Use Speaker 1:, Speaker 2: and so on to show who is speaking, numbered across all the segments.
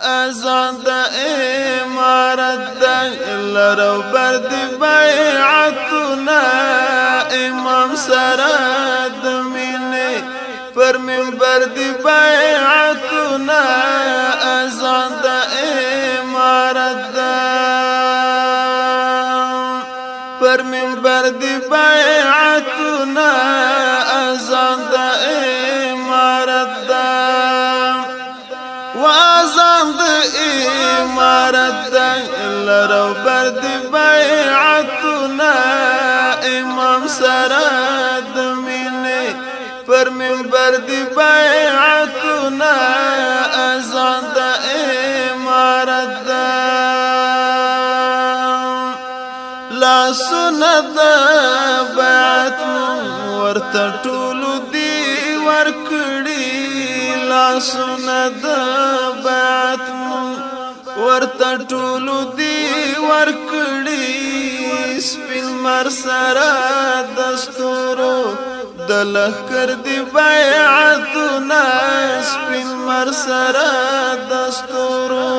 Speaker 1: ازاد امارت رو برد بیعتنا امام سراد منی پر منبر دی بیعتنا ازاد امارت پر منبر برد بیعتنا ازاد امارت د امارت لرو بر د بیعتنا امام سره د مینې پر منبر د بیعتنا اذان د امارت لا سنت بیعت ورته ټول دی ورکړي لا سنت بیعت ورته ټولو دی ورکړي سپین مر سره دستورو د لخر دی بیعتنا سپین مر سره دستورو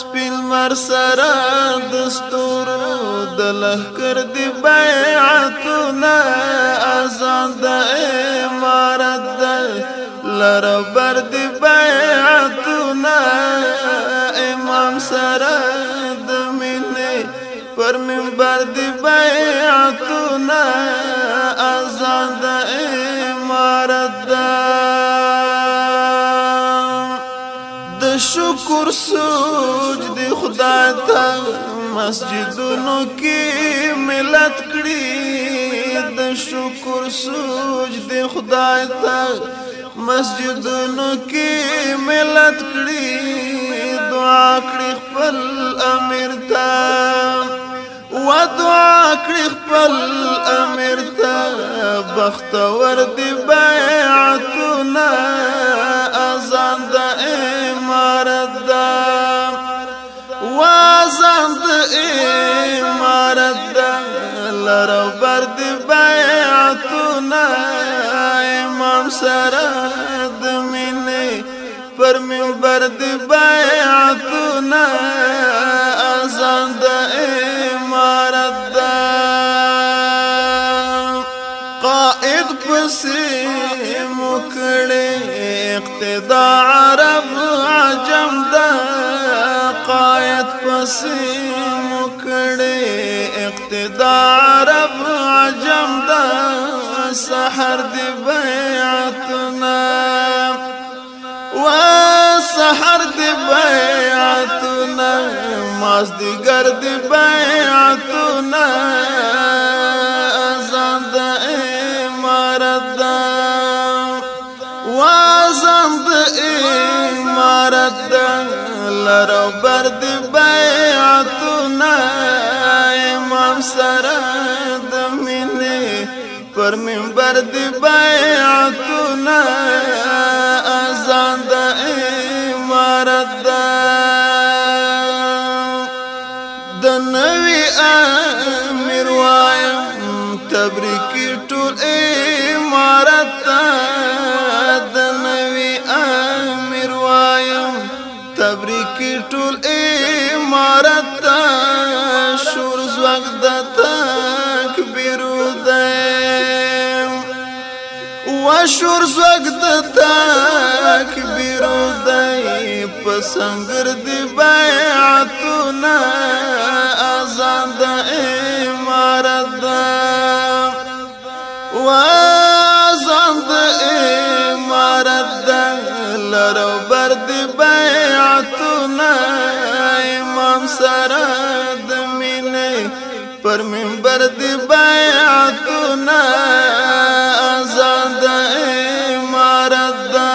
Speaker 1: سپین مر سره دستورو د لخر دی بیعتنا اذان د امارت د لربر دی بیعت منبر دی بیعتنا آزاد امارت دا د شکر سوج دی خدای تا مسجدونو کې ملت کړی د شکر سوج دی خدای تا مسجدونو کې ملت کړی دعا کړی خپل امیر ته و دعا کړی خپل امیر ته بختور دی بیعتنا اذان د امارت دا و اذان د امارت دا لربر دی بیعتنا امام سره د مینه پر منبر دی بیعت د عرب عجم د قایت پسې مکړې اقتدار عرب عجم د سحر د بیعتنا و سحر د بیعتنا مازدګر د بیعتنا امارت د لرو بر د بیعتنا امام سره د مینه پر منبر د بیعتنا اذان د امارت د د نوې امیر وایم تبریک حق د تکبیر دی و شور زګ د تکبیر دی پسنګر دی بیعتنا اذان د امارت دی و اذان د امارت دی لرو بر دی بیعتنا امام سره پر منبر دی بیعتنا آزاد امارت دا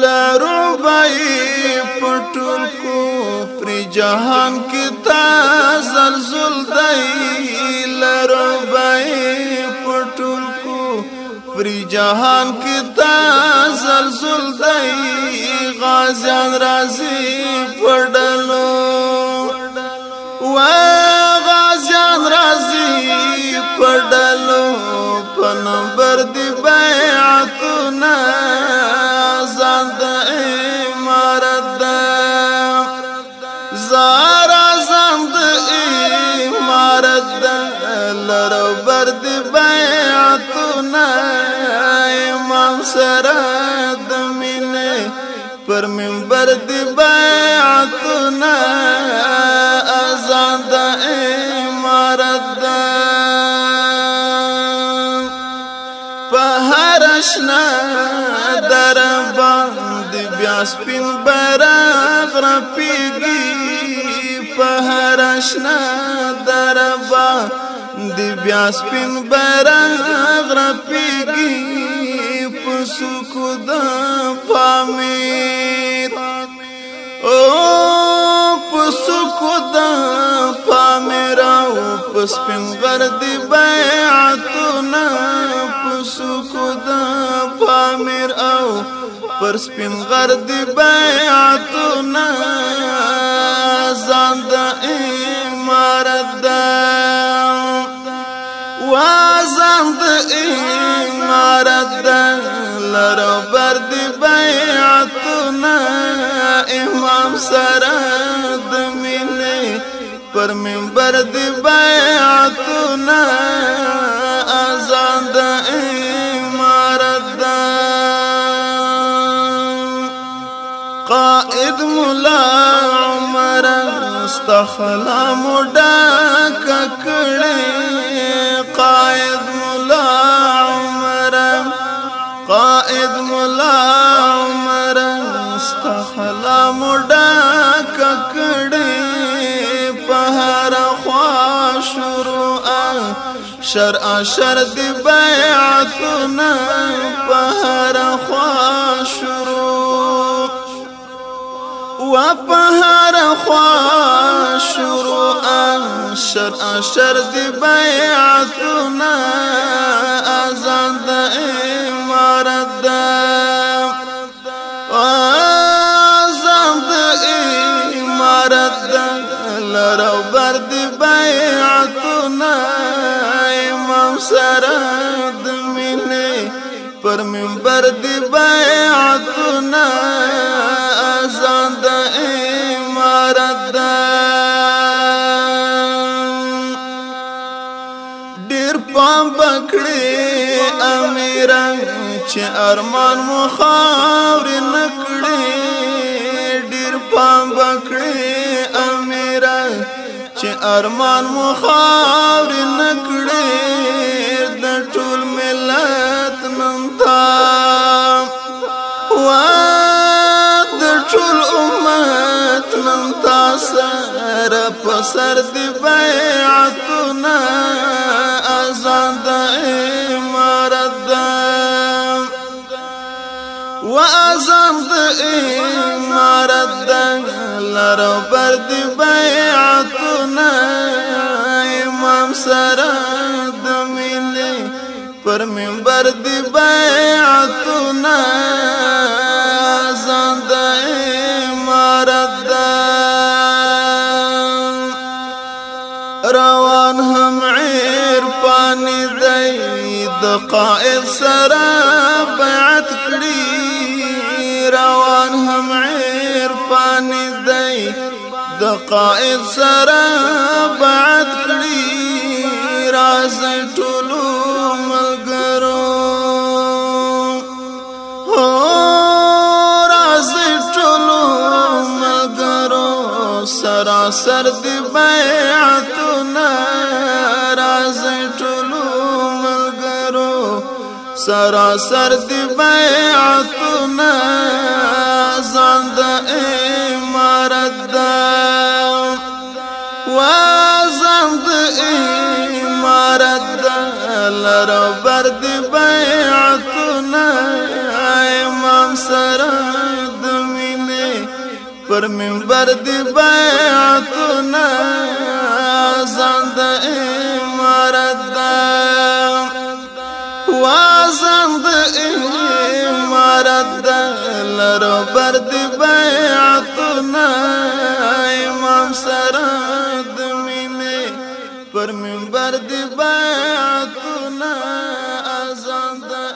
Speaker 1: لارو بائی پٹول کفر جہان کی تا زلزل دائی لارو بائی پٹول کفر جہان کی تا زلزل دائی غازیان رازی پڑلو ناشنا در باندې بیا سپین براغ را پیږي په هر آشنا در باندې بیا سپین براغ را پیږي په سکو د پامیر او په سکو د پامیر او په سپین غردي به پر سپین غر دی بیعتنا زان دا امارت دا و زان دا امارت دا لرو بر دی بیعتنا امام سرد مینه پر منبر دی بیعتنا د مولا عمر مستخلا موډا ککړې قائد مولا عمر قائد مولا عمر مستخلا موډا ککړې په هر خوا شروع شرع شر دی بیعتنا په هر خوا شروع په هر خوا شروع اشر اشر دی بیعتنا اذان د امارت د اذان د امارت د لرو بر دی بیعتنا امام سرد د مینه پر منبر دی ډیر پام بکړې امیران چې ارمان مو خاور نکړې ډیر پام بکړې امیران چې ارمان مو خاور نکړې د ټول ملت نن تا وا د ټول امت نن تاسو په سر دی بیعتنا آزاد امارت و آزاد امارت لرو پر دی بیعتنا امام سره د مینې پر منبر دی بیعتنا روان هم عير باني دی قائد سره بیعت کړي روان هم عير باني دی قائد سره بیعت کړي راز ټولو ملګرو هو راز دی نه راځي ټولو ملګرو سراسر دی بیعتونه ځان د امارت ده وازم د امارت ده لربر دی بیعتونه امام سره پر منبر دی بیعتونه ازان د امارت دا وازان د امارت دا لرو برد بیعتنا امام سرد مینه پر منبر دی بیعتنا ازان د